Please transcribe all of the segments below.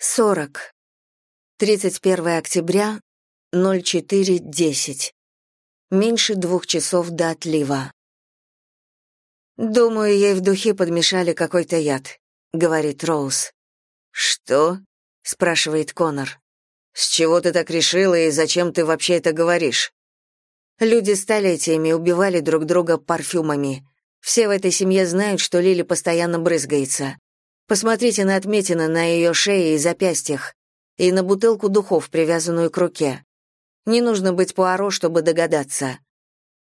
40. 31 октября, 04.10. Меньше двух часов до отлива. «Думаю, ей в духе подмешали какой-то яд», — говорит Роуз. «Что?» — спрашивает Конор. «С чего ты так решила и зачем ты вообще это говоришь?» Люди столетиями убивали друг друга парфюмами. Все в этой семье знают, что Лили постоянно брызгается. Посмотрите на отметины на ее шее и запястьях, и на бутылку духов, привязанную к руке. Не нужно быть Пуаро, чтобы догадаться.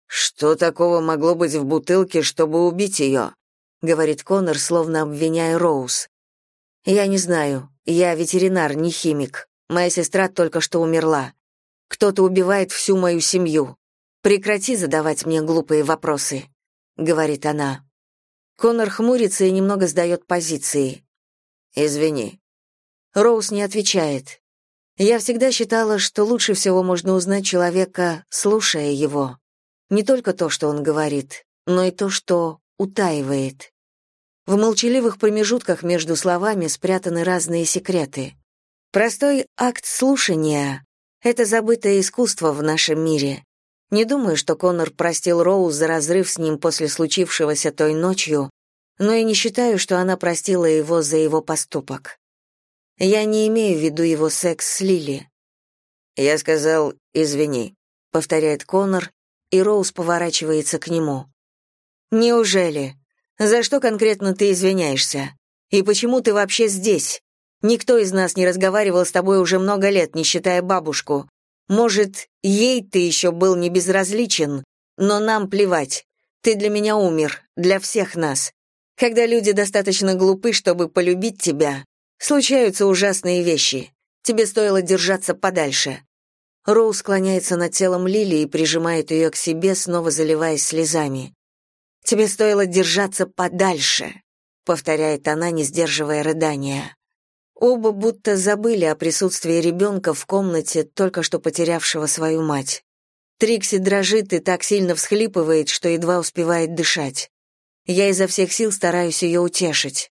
«Что такого могло быть в бутылке, чтобы убить ее?» — говорит Коннор, словно обвиняя Роуз. «Я не знаю. Я ветеринар, не химик. Моя сестра только что умерла. Кто-то убивает всю мою семью. Прекрати задавать мне глупые вопросы», — говорит она. Конор хмурится и немного сдает позиции. «Извини». Роуз не отвечает. Я всегда считала, что лучше всего можно узнать человека, слушая его. Не только то, что он говорит, но и то, что утаивает. В молчаливых промежутках между словами спрятаны разные секреты. Простой акт слушания — это забытое искусство в нашем мире. Не думаю, что Коннор простил Роуз за разрыв с ним после случившегося той ночью, но и не считаю, что она простила его за его поступок. Я не имею в виду его секс с Лили. Я сказал «извини», — повторяет Коннор, и Роуз поворачивается к нему. «Неужели? За что конкретно ты извиняешься? И почему ты вообще здесь? Никто из нас не разговаривал с тобой уже много лет, не считая бабушку. Может, ей ты еще был не безразличен, но нам плевать. Ты для меня умер, для всех нас. Когда люди достаточно глупы, чтобы полюбить тебя, случаются ужасные вещи. Тебе стоило держаться подальше. Роу склоняется над телом Лили и прижимает ее к себе, снова заливаясь слезами. «Тебе стоило держаться подальше», — повторяет она, не сдерживая рыдания. Оба будто забыли о присутствии ребенка в комнате, только что потерявшего свою мать. Трикси дрожит и так сильно всхлипывает, что едва успевает дышать. Я изо всех сил стараюсь ее утешить.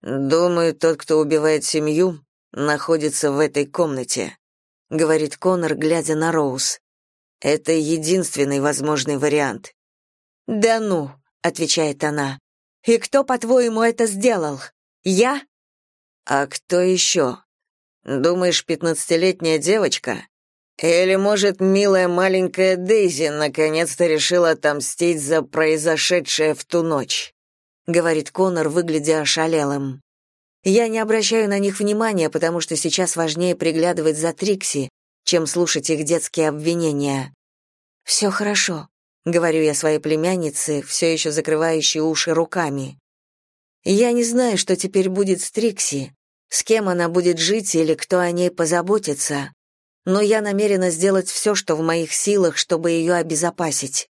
«Думаю, тот, кто убивает семью, находится в этой комнате», — говорит Конор, глядя на Роуз. «Это единственный возможный вариант». «Да ну», — отвечает она. «И кто, по-твоему, это сделал? Я «А кто еще? Думаешь, пятнадцатилетняя девочка? Или, может, милая маленькая Дейзи наконец-то решила отомстить за произошедшее в ту ночь?» — говорит Конор, выглядя ошалелым. «Я не обращаю на них внимания, потому что сейчас важнее приглядывать за Трикси, чем слушать их детские обвинения. «Все хорошо», — говорю я своей племяннице, все еще закрывающей уши руками. Я не знаю, что теперь будет с Трикси, с кем она будет жить или кто о ней позаботится, но я намерена сделать все, что в моих силах, чтобы ее обезопасить.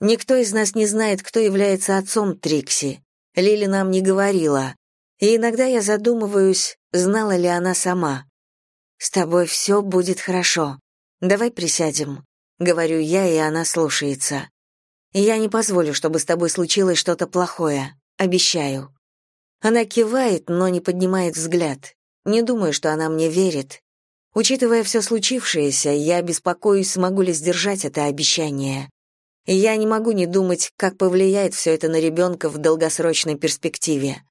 Никто из нас не знает, кто является отцом Трикси. Лили нам не говорила. И иногда я задумываюсь, знала ли она сама. «С тобой все будет хорошо. Давай присядем», — говорю я, и она слушается. «Я не позволю, чтобы с тобой случилось что-то плохое. Обещаю». Она кивает, но не поднимает взгляд. Не думаю, что она мне верит. Учитывая все случившееся, я беспокоюсь, смогу ли сдержать это обещание. Я не могу не думать, как повлияет все это на ребенка в долгосрочной перспективе.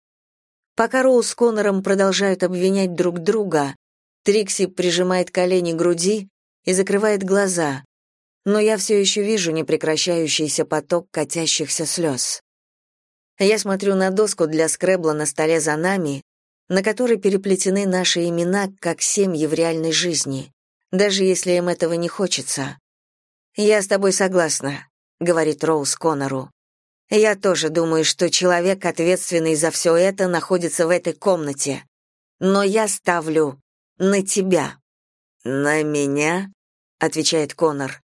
Пока Роуз с Коннором продолжают обвинять друг друга, Трикси прижимает колени к груди и закрывает глаза, но я все еще вижу непрекращающийся поток катящихся слез. Я смотрю на доску для скребла на столе за нами, на которой переплетены наши имена как семьи в реальной жизни, даже если им этого не хочется. «Я с тобой согласна», — говорит Роуз Коннору. «Я тоже думаю, что человек, ответственный за все это, находится в этой комнате. Но я ставлю на тебя». «На меня?» — отвечает Коннор.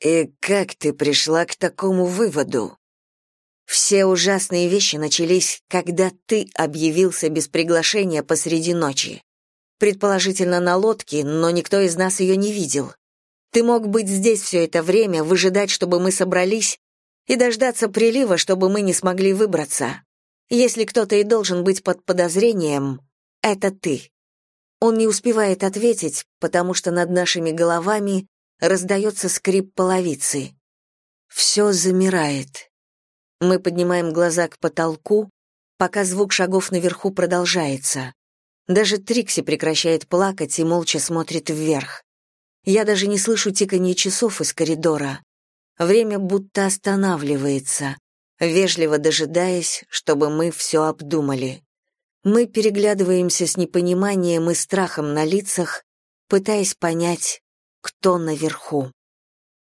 «И как ты пришла к такому выводу?» Все ужасные вещи начались, когда ты объявился без приглашения посреди ночи. Предположительно на лодке, но никто из нас ее не видел. Ты мог быть здесь все это время, выжидать, чтобы мы собрались, и дождаться прилива, чтобы мы не смогли выбраться. Если кто-то и должен быть под подозрением, это ты. Он не успевает ответить, потому что над нашими головами раздается скрип половицы. Все замирает. Мы поднимаем глаза к потолку, пока звук шагов наверху продолжается. Даже Трикси прекращает плакать и молча смотрит вверх. Я даже не слышу тиканье часов из коридора. Время будто останавливается, вежливо дожидаясь, чтобы мы все обдумали. Мы переглядываемся с непониманием и страхом на лицах, пытаясь понять, кто наверху.